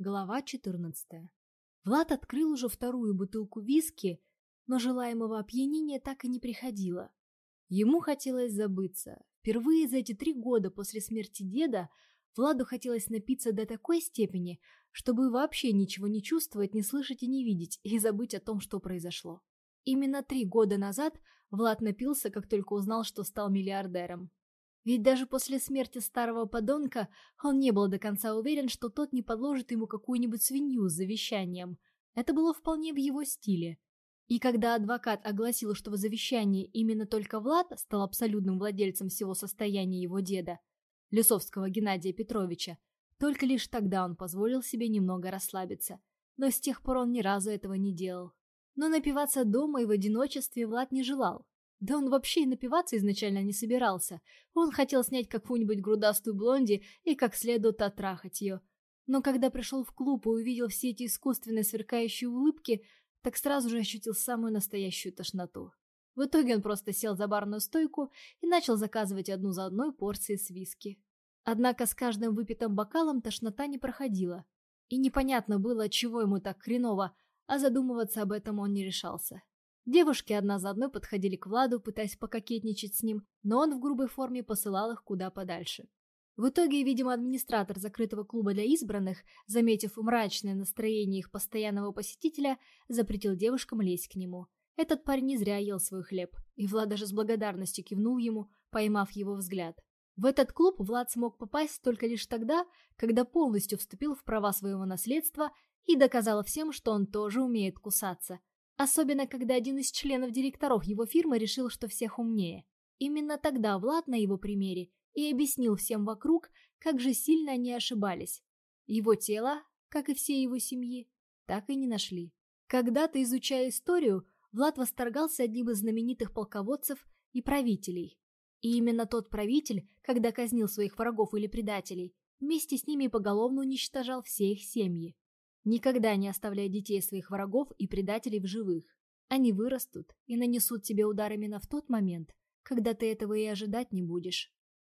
Глава 14. Влад открыл уже вторую бутылку виски, но желаемого опьянения так и не приходило. Ему хотелось забыться. Впервые за эти три года после смерти деда Владу хотелось напиться до такой степени, чтобы вообще ничего не чувствовать, не слышать и не видеть, и забыть о том, что произошло. Именно три года назад Влад напился, как только узнал, что стал миллиардером. Ведь даже после смерти старого подонка он не был до конца уверен, что тот не подложит ему какую-нибудь свинью с завещанием. Это было вполне в его стиле. И когда адвокат огласил, что в завещании именно только Влад стал абсолютным владельцем всего состояния его деда, Лисовского Геннадия Петровича, только лишь тогда он позволил себе немного расслабиться. Но с тех пор он ни разу этого не делал. Но напиваться дома и в одиночестве Влад не желал. Да он вообще и напиваться изначально не собирался. Он хотел снять какую-нибудь грудастую блонди и как следует оттрахать ее. Но когда пришел в клуб и увидел все эти искусственные сверкающие улыбки, так сразу же ощутил самую настоящую тошноту. В итоге он просто сел за барную стойку и начал заказывать одну за одной порции с виски. Однако с каждым выпитым бокалом тошнота не проходила. И непонятно было, чего ему так хреново, а задумываться об этом он не решался. Девушки одна за одной подходили к Владу, пытаясь пококетничать с ним, но он в грубой форме посылал их куда подальше. В итоге, видимо, администратор закрытого клуба для избранных, заметив мрачное настроение их постоянного посетителя, запретил девушкам лезть к нему. Этот парень не зря ел свой хлеб, и Влад даже с благодарностью кивнул ему, поймав его взгляд. В этот клуб Влад смог попасть только лишь тогда, когда полностью вступил в права своего наследства и доказал всем, что он тоже умеет кусаться. Особенно, когда один из членов директоров его фирмы решил, что всех умнее. Именно тогда Влад на его примере и объяснил всем вокруг, как же сильно они ошибались. Его тело, как и все его семьи, так и не нашли. Когда-то, изучая историю, Влад восторгался одним из знаменитых полководцев и правителей. И именно тот правитель, когда казнил своих врагов или предателей, вместе с ними поголовно уничтожал все их семьи. Никогда не оставляй детей своих врагов и предателей в живых. Они вырастут и нанесут тебе удар именно в тот момент, когда ты этого и ожидать не будешь.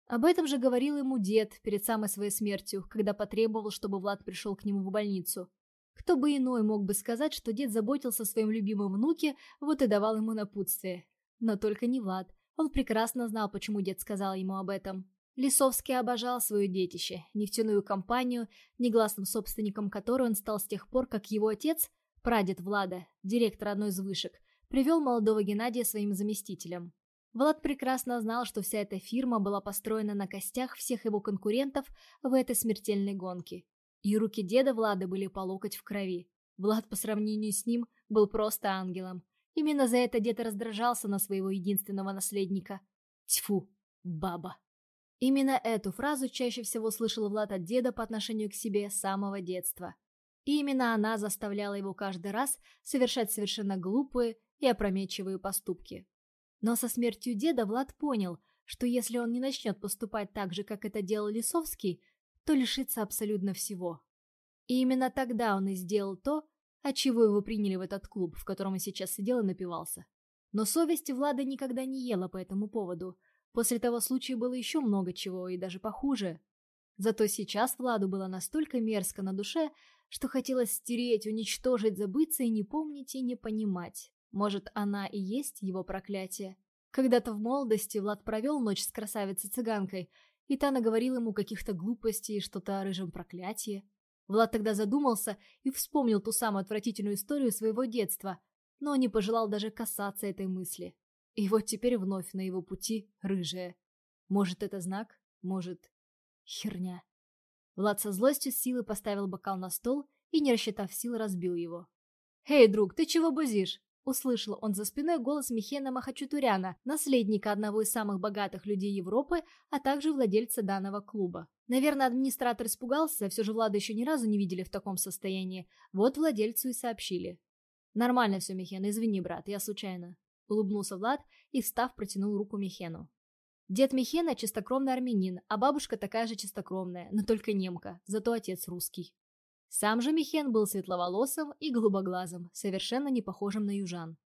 Об этом же говорил ему дед перед самой своей смертью, когда потребовал, чтобы Влад пришел к нему в больницу. Кто бы иной мог бы сказать, что дед заботился о своем любимом внуке, вот и давал ему напутствие. Но только не Влад. Он прекрасно знал, почему дед сказал ему об этом. Лисовский обожал свое детище, нефтяную компанию, негласным собственником которой он стал с тех пор, как его отец, прадед Влада, директор одной из вышек, привел молодого Геннадия своим заместителем. Влад прекрасно знал, что вся эта фирма была построена на костях всех его конкурентов в этой смертельной гонке. И руки деда Влада были по локоть в крови. Влад по сравнению с ним был просто ангелом. Именно за это дед раздражался на своего единственного наследника. Тьфу, баба. Именно эту фразу чаще всего слышал Влад от деда по отношению к себе с самого детства. И именно она заставляла его каждый раз совершать совершенно глупые и опрометчивые поступки. Но со смертью деда Влад понял, что если он не начнет поступать так же, как это делал Лисовский, то лишится абсолютно всего. И именно тогда он и сделал то, от чего его приняли в этот клуб, в котором он сейчас сидел и напивался. Но совесть Влада никогда не ела по этому поводу – После того случая было еще много чего, и даже похуже. Зато сейчас Владу было настолько мерзко на душе, что хотелось стереть, уничтожить, забыться и не помнить и не понимать. Может, она и есть его проклятие. Когда-то в молодости Влад провел ночь с красавицей-цыганкой, и та наговорила ему каких-то глупостей, что-то о рыжем проклятии. Влад тогда задумался и вспомнил ту самую отвратительную историю своего детства, но не пожелал даже касаться этой мысли. И вот теперь вновь на его пути рыжая. Может, это знак? Может, херня. Влад со злостью силы поставил бокал на стол и, не рассчитав сил, разбил его. «Эй, друг, ты чего бузишь?» Услышал он за спиной голос Михена Махачутуряна, наследника одного из самых богатых людей Европы, а также владельца данного клуба. Наверное, администратор испугался, все же Влада еще ни разу не видели в таком состоянии. Вот владельцу и сообщили. «Нормально все, Михен, извини, брат, я случайно». Улыбнулся Влад и, встав, протянул руку Михену. Дед Михена чистокровный армянин, а бабушка такая же чистокровная, но только немка, зато отец русский. Сам же Михен был светловолосым и голубоглазым, совершенно не похожим на южан.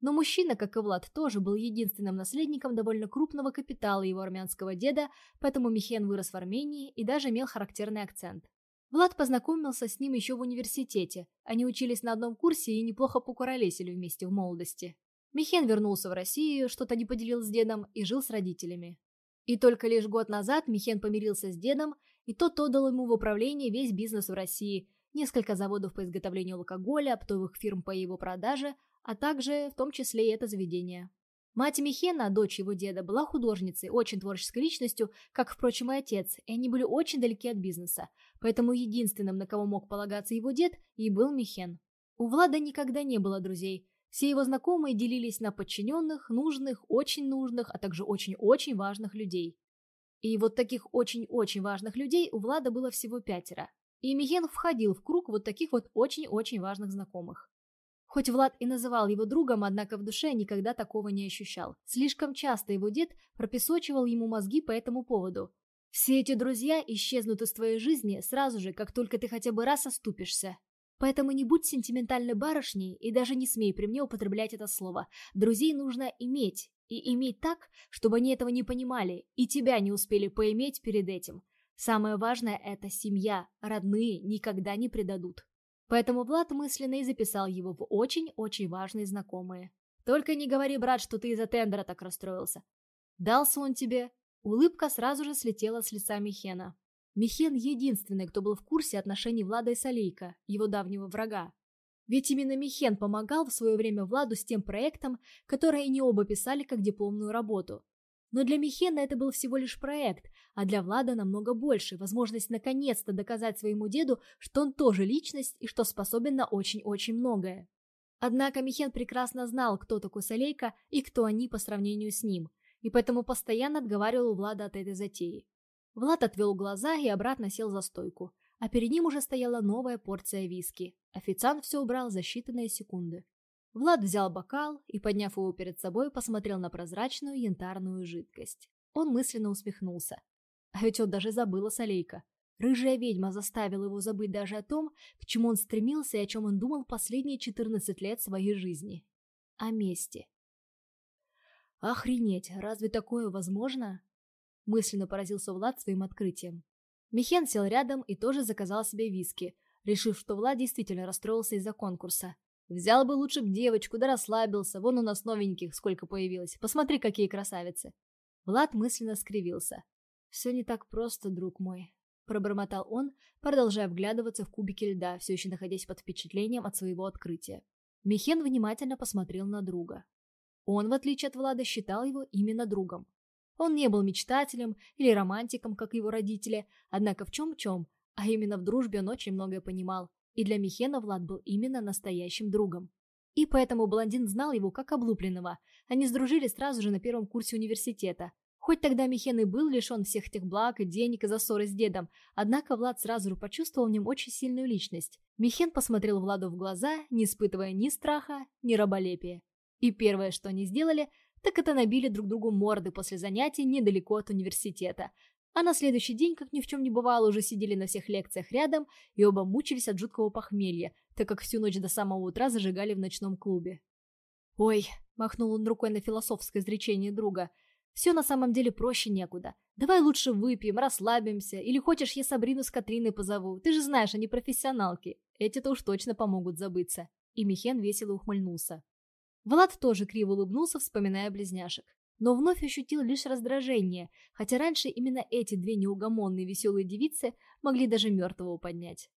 Но мужчина, как и Влад, тоже был единственным наследником довольно крупного капитала его армянского деда, поэтому Михен вырос в Армении и даже имел характерный акцент. Влад познакомился с ним еще в университете. Они учились на одном курсе и неплохо покуролесили вместе в молодости. Михен вернулся в Россию, что-то не поделил с дедом и жил с родителями. И только лишь год назад Михен помирился с дедом, и тот отдал ему в управление весь бизнес в России, несколько заводов по изготовлению алкоголя, оптовых фирм по его продаже, а также в том числе и это заведение. Мать Михена, дочь его деда, была художницей, очень творческой личностью, как, впрочем, и отец, и они были очень далеки от бизнеса, поэтому единственным, на кого мог полагаться его дед, и был Михен. У Влада никогда не было друзей. Все его знакомые делились на подчиненных, нужных, очень нужных, а также очень-очень важных людей. И вот таких очень-очень важных людей у Влада было всего пятеро. И Михен входил в круг вот таких вот очень-очень важных знакомых. Хоть Влад и называл его другом, однако в душе никогда такого не ощущал. Слишком часто его дед пропесочивал ему мозги по этому поводу. Все эти друзья исчезнут из твоей жизни сразу же, как только ты хотя бы раз оступишься. Поэтому не будь сентиментальной барышней и даже не смей при мне употреблять это слово. Друзей нужно иметь, и иметь так, чтобы они этого не понимали, и тебя не успели поиметь перед этим. Самое важное – это семья, родные никогда не предадут. Поэтому Влад мысленно и записал его в очень-очень важные знакомые. «Только не говори, брат, что ты из-за тендера так расстроился. Дался он тебе». Улыбка сразу же слетела с лица Михена. Михен единственный, кто был в курсе отношений Влада и Солейка, его давнего врага. Ведь именно Михен помогал в свое время Владу с тем проектом, который они оба писали как дипломную работу. Но для Михена это был всего лишь проект, а для Влада намного больше, возможность наконец-то доказать своему деду, что он тоже личность и что способен на очень-очень многое. Однако Михен прекрасно знал, кто такой Солейка и кто они по сравнению с ним, и поэтому постоянно отговаривал Влада от этой затеи. Влад отвел глаза и обратно сел за стойку, а перед ним уже стояла новая порция виски. Официант все убрал за считанные секунды. Влад взял бокал и, подняв его перед собой, посмотрел на прозрачную янтарную жидкость. Он мысленно усмехнулся. А ведь он даже забыл о Солейка. Рыжая ведьма заставила его забыть даже о том, к чему он стремился и о чем он думал последние 14 лет своей жизни. О мести. Охренеть, разве такое возможно? Мысленно поразился Влад своим открытием. Михен сел рядом и тоже заказал себе виски, решив, что Влад действительно расстроился из-за конкурса. Взял бы лучше б девочку, да расслабился. Вон у нас новеньких сколько появилось. Посмотри, какие красавицы. Влад мысленно скривился. Все не так просто, друг мой. Пробормотал он, продолжая вглядываться в кубики льда, все еще находясь под впечатлением от своего открытия. Михен внимательно посмотрел на друга. Он, в отличие от Влада, считал его именно другом. Он не был мечтателем или романтиком, как его родители, однако в чем-чем, а именно в дружбе он очень многое понимал и для Михена Влад был именно настоящим другом. И поэтому блондин знал его как облупленного. Они сдружили сразу же на первом курсе университета. Хоть тогда Михен и был лишен всех этих благ и денег из-за ссоры с дедом, однако Влад сразу же почувствовал в нем очень сильную личность. Михен посмотрел Владу в глаза, не испытывая ни страха, ни раболепия. И первое, что они сделали, так это набили друг другу морды после занятий недалеко от университета, а на следующий день, как ни в чем не бывало, уже сидели на всех лекциях рядом и оба мучились от жуткого похмелья, так как всю ночь до самого утра зажигали в ночном клубе. «Ой», — махнул он рукой на философское изречение друга, — «все на самом деле проще некуда. Давай лучше выпьем, расслабимся, или хочешь, я Сабрину с Катриной позову. Ты же знаешь, они профессионалки. Эти-то уж точно помогут забыться». И Михен весело ухмыльнулся. Влад тоже криво улыбнулся, вспоминая близняшек но вновь ощутил лишь раздражение, хотя раньше именно эти две неугомонные веселые девицы могли даже мертвого поднять.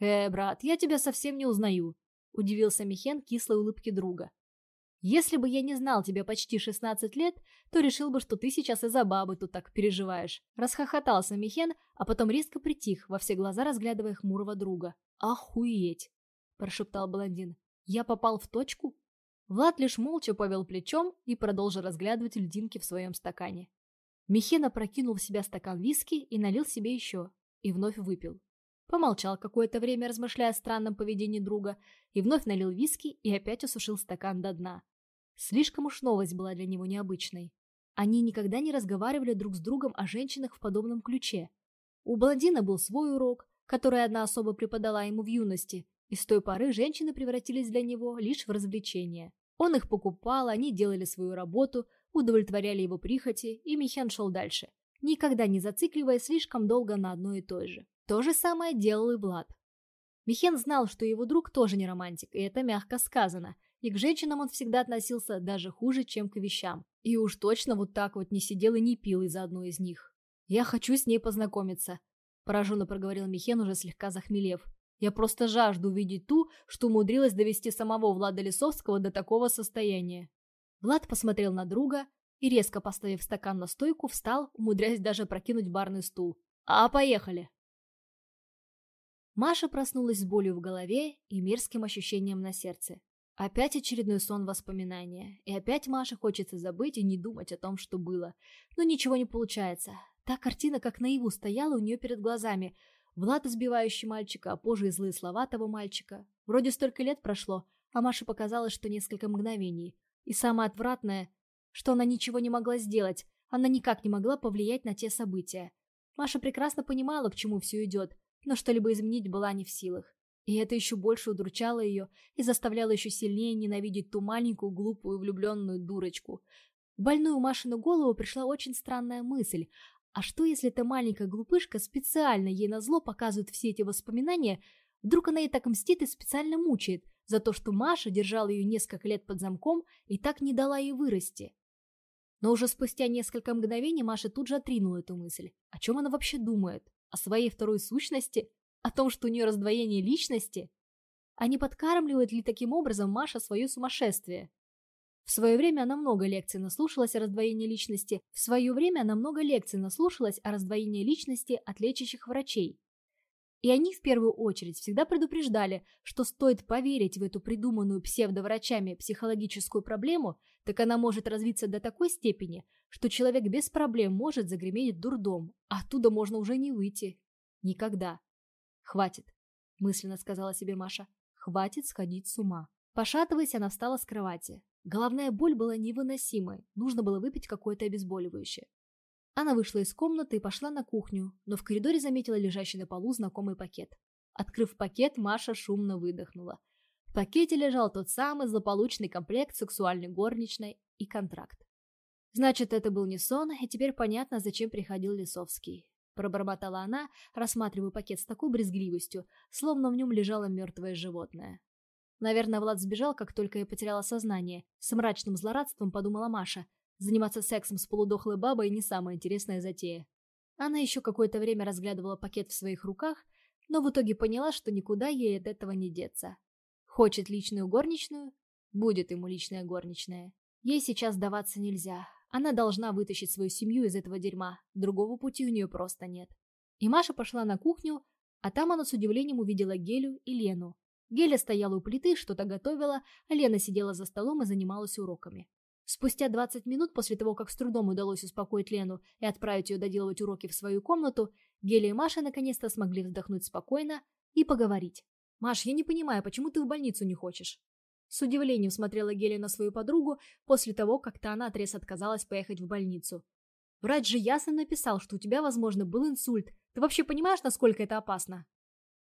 «Э, брат, я тебя совсем не узнаю», — удивился Михен кислой улыбки друга. «Если бы я не знал тебя почти 16 лет, то решил бы, что ты сейчас из-за бабы тут так переживаешь». Расхохотался Михен, а потом резко притих, во все глаза разглядывая хмурого друга. «Охуеть!» – прошептал блондин. «Я попал в точку?» Влад лишь молча повел плечом и продолжил разглядывать льдинки в своем стакане. Михена прокинул в себя стакан виски и налил себе еще, и вновь выпил. Помолчал какое-то время, размышляя о странном поведении друга, и вновь налил виски и опять осушил стакан до дна. Слишком уж новость была для него необычной. Они никогда не разговаривали друг с другом о женщинах в подобном ключе. У блондина был свой урок, который одна особо преподала ему в юности, и с той поры женщины превратились для него лишь в развлечение. Он их покупал, они делали свою работу, удовлетворяли его прихоти, и Михен шел дальше, никогда не зацикливаясь слишком долго на одной и той же. То же самое делал и Влад. Михен знал, что его друг тоже не романтик, и это мягко сказано. И к женщинам он всегда относился даже хуже, чем к вещам. И уж точно вот так вот не сидел и не пил из-за одной из них. «Я хочу с ней познакомиться», – пораженно проговорил Михен, уже слегка захмелев. «Я просто жажду увидеть ту, что умудрилась довести самого Влада Лисовского до такого состояния». Влад посмотрел на друга и, резко поставив стакан на стойку, встал, умудряясь даже прокинуть барный стул. «А, поехали!» Маша проснулась с болью в голове и мерзким ощущением на сердце. Опять очередной сон воспоминания. И опять Маше хочется забыть и не думать о том, что было. Но ничего не получается. Та картина как наяву стояла у нее перед глазами. Влад, избивающий мальчика, а позже и злые слова того мальчика. Вроде столько лет прошло, а Маше показалось, что несколько мгновений. И самое отвратное, что она ничего не могла сделать. Она никак не могла повлиять на те события. Маша прекрасно понимала, к чему все идет, но что-либо изменить была не в силах. И это еще больше удручало ее и заставляло еще сильнее ненавидеть ту маленькую, глупую, влюбленную дурочку. В больную Машину голову пришла очень странная мысль. А что, если эта маленькая глупышка специально ей назло показывает все эти воспоминания, вдруг она ей так мстит и специально мучает, за то, что Маша держала ее несколько лет под замком и так не дала ей вырасти? Но уже спустя несколько мгновений Маша тут же отринула эту мысль. О чем она вообще думает? О своей второй сущности? О том, что у нее раздвоение личности? А не подкармливает ли таким образом Маша свое сумасшествие? В свое время она много лекций наслушалась о раздвоении личности. В свое время она много лекций наслушалась о раздвоении личности от лечащих врачей. И они в первую очередь всегда предупреждали, что стоит поверить в эту придуманную псевдоврачами психологическую проблему, так она может развиться до такой степени, что человек без проблем может загреметь дурдом, а оттуда можно уже не выйти. Никогда. «Хватит», — мысленно сказала себе Маша. «Хватит сходить с ума». Пошатываясь, она встала с кровати. Головная боль была невыносимой, нужно было выпить какое-то обезболивающее. Она вышла из комнаты и пошла на кухню, но в коридоре заметила лежащий на полу знакомый пакет. Открыв пакет, Маша шумно выдохнула. В пакете лежал тот самый злополучный комплект сексуальной горничной и контракт. Значит, это был не сон, и теперь понятно, зачем приходил Лисовский. Пробормотала она, рассматривая пакет с такой брезгливостью, словно в нем лежало мертвое животное. Наверное, Влад сбежал, как только я потеряла сознание. С мрачным злорадством подумала Маша. Заниматься сексом с полудохлой бабой не самая интересная затея. Она еще какое-то время разглядывала пакет в своих руках, но в итоге поняла, что никуда ей от этого не деться. Хочет личную горничную? Будет ему личная горничная. Ей сейчас сдаваться нельзя. Она должна вытащить свою семью из этого дерьма. Другого пути у нее просто нет. И Маша пошла на кухню, а там она с удивлением увидела Гелю и Лену. Геля стояла у плиты, что-то готовила, а Лена сидела за столом и занималась уроками. Спустя 20 минут после того, как с трудом удалось успокоить Лену и отправить ее доделывать уроки в свою комнату, Геля и Маша наконец-то смогли вздохнуть спокойно и поговорить. «Маш, я не понимаю, почему ты в больницу не хочешь?» С удивлением смотрела Геля на свою подругу после того, как та наотрез отказалась поехать в больницу. «Врач же ясно написал, что у тебя, возможно, был инсульт. Ты вообще понимаешь, насколько это опасно?»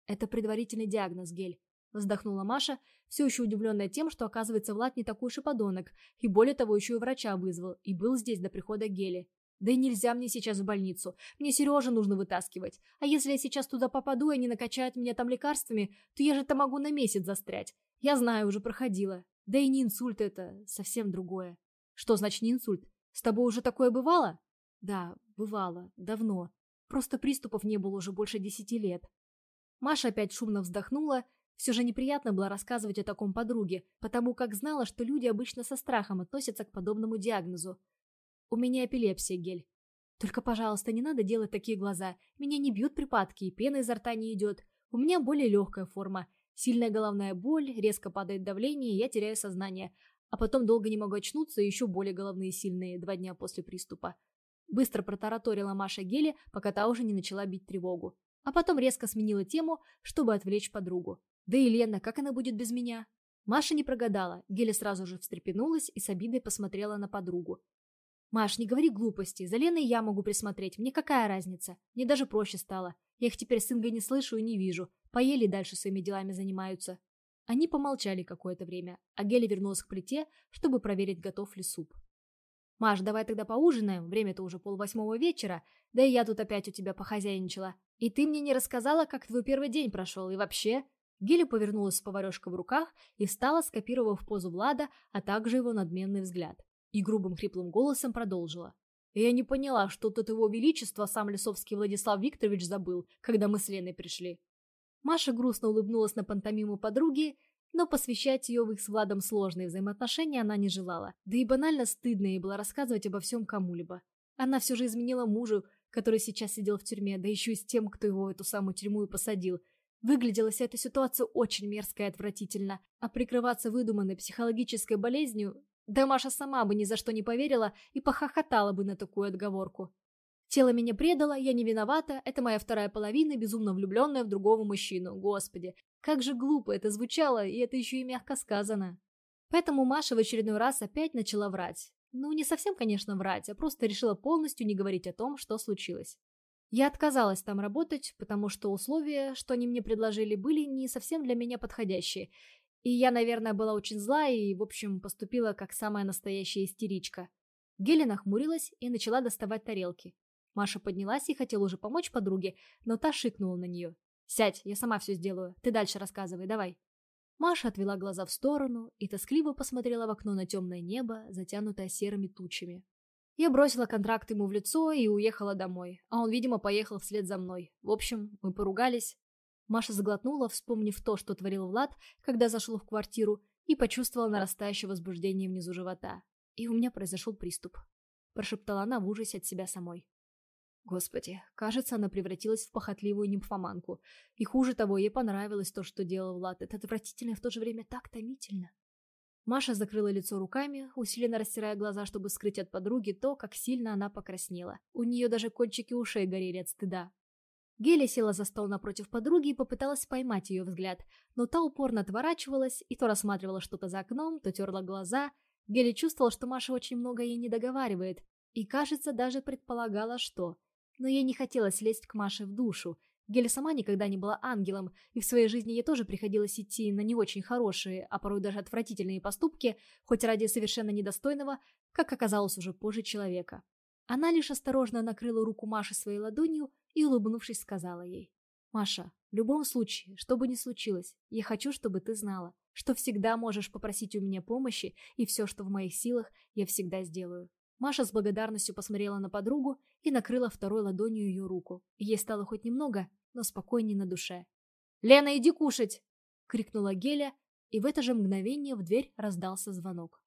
«Это предварительный диагноз, Гель», — вздохнула Маша, все еще удивленная тем, что, оказывается, Влад не такой уж и подонок, и более того, еще и врача вызвал, и был здесь до прихода Гели. Да и нельзя мне сейчас в больницу. Мне Сережа нужно вытаскивать. А если я сейчас туда попаду, и они накачают меня там лекарствами, то я же там могу на месяц застрять. Я знаю, уже проходила. Да и не инсульт это, совсем другое. Что значит не инсульт? С тобой уже такое бывало? Да, бывало. Давно. Просто приступов не было уже больше десяти лет. Маша опять шумно вздохнула. Все же неприятно было рассказывать о таком подруге, потому как знала, что люди обычно со страхом относятся к подобному диагнозу. У меня эпилепсия, Гель. Только, пожалуйста, не надо делать такие глаза. Меня не бьют припадки, и пена изо рта не идет. У меня более легкая форма. Сильная головная боль, резко падает давление, и я теряю сознание. А потом долго не могу очнуться, и еще более головные сильные, два дня после приступа. Быстро протараторила Маша Геле, пока та уже не начала бить тревогу. А потом резко сменила тему, чтобы отвлечь подругу. Да и Лена, как она будет без меня? Маша не прогадала. Геля сразу же встрепенулась и с обидой посмотрела на подругу. «Маш, не говори глупости. За Леной я могу присмотреть. Мне какая разница? Мне даже проще стало. Я их теперь с Ингой не слышу и не вижу. Поели дальше своими делами занимаются». Они помолчали какое-то время, а Геля вернулась к плите, чтобы проверить, готов ли суп. «Маш, давай тогда поужинаем, время-то уже полвосьмого вечера, да и я тут опять у тебя похозяйничала. И ты мне не рассказала, как твой первый день прошел, и вообще...» Геля повернулась с поварешкой в руках и встала, скопировав позу Влада, а также его надменный взгляд. И грубым хриплым голосом продолжила. «Я не поняла, что тут его величество сам Лисовский Владислав Викторович забыл, когда мы с Леной пришли». Маша грустно улыбнулась на пантомиму подруги, но посвящать ее в их с Владом сложные взаимоотношения она не желала. Да и банально стыдно ей было рассказывать обо всем кому-либо. Она все же изменила мужу, который сейчас сидел в тюрьме, да еще и с тем, кто его в эту самую тюрьму и посадил. Выглядела вся эта ситуация очень мерзко и отвратительно, а прикрываться выдуманной психологической болезнью, да Маша сама бы ни за что не поверила и похохотала бы на такую отговорку. Тело меня предало, я не виновата, это моя вторая половина, безумно влюбленная в другого мужчину. Господи, как же глупо это звучало, и это еще и мягко сказано. Поэтому Маша в очередной раз опять начала врать. Ну, не совсем, конечно, врать, а просто решила полностью не говорить о том, что случилось. Я отказалась там работать, потому что условия, что они мне предложили, были не совсем для меня подходящие. И я, наверное, была очень зла и, в общем, поступила как самая настоящая истеричка. Геля нахмурилась и начала доставать тарелки. Маша поднялась и хотела уже помочь подруге, но та шикнула на нее. «Сядь, я сама все сделаю. Ты дальше рассказывай, давай». Маша отвела глаза в сторону и тоскливо посмотрела в окно на темное небо, затянутое серыми тучами. Я бросила контракт ему в лицо и уехала домой, а он, видимо, поехал вслед за мной. В общем, мы поругались. Маша заглотнула, вспомнив то, что творил Влад, когда зашел в квартиру, и почувствовала нарастающее возбуждение внизу живота. И у меня произошел приступ. Прошептала она в ужасе от себя самой. Господи, кажется, она превратилась в похотливую нимфоманку. И хуже того, ей понравилось то, что делал Влад. Это отвратительно и в то же время так томительно. Маша закрыла лицо руками, усиленно растирая глаза, чтобы скрыть от подруги то, как сильно она покраснела. У нее даже кончики ушей горели от стыда. Геля села за стол напротив подруги и попыталась поймать ее взгляд, но та упорно отворачивалась и то рассматривала что-то за окном, то терла глаза. Геля чувствовала, что Маша очень много ей не договаривает, и, кажется, даже предполагала, что но ей не хотелось лезть к Маше в душу. Геля сама никогда не была ангелом, и в своей жизни ей тоже приходилось идти на не очень хорошие, а порой даже отвратительные поступки, хоть ради совершенно недостойного, как оказалось уже позже человека. Она лишь осторожно накрыла руку Маши своей ладонью и, улыбнувшись, сказала ей. «Маша, в любом случае, что бы ни случилось, я хочу, чтобы ты знала, что всегда можешь попросить у меня помощи, и все, что в моих силах, я всегда сделаю. Маша с благодарностью посмотрела на подругу и накрыла второй ладонью ее руку. Ей стало хоть немного, но спокойнее на душе. «Лена, иди кушать!» — крикнула Геля, и в это же мгновение в дверь раздался звонок.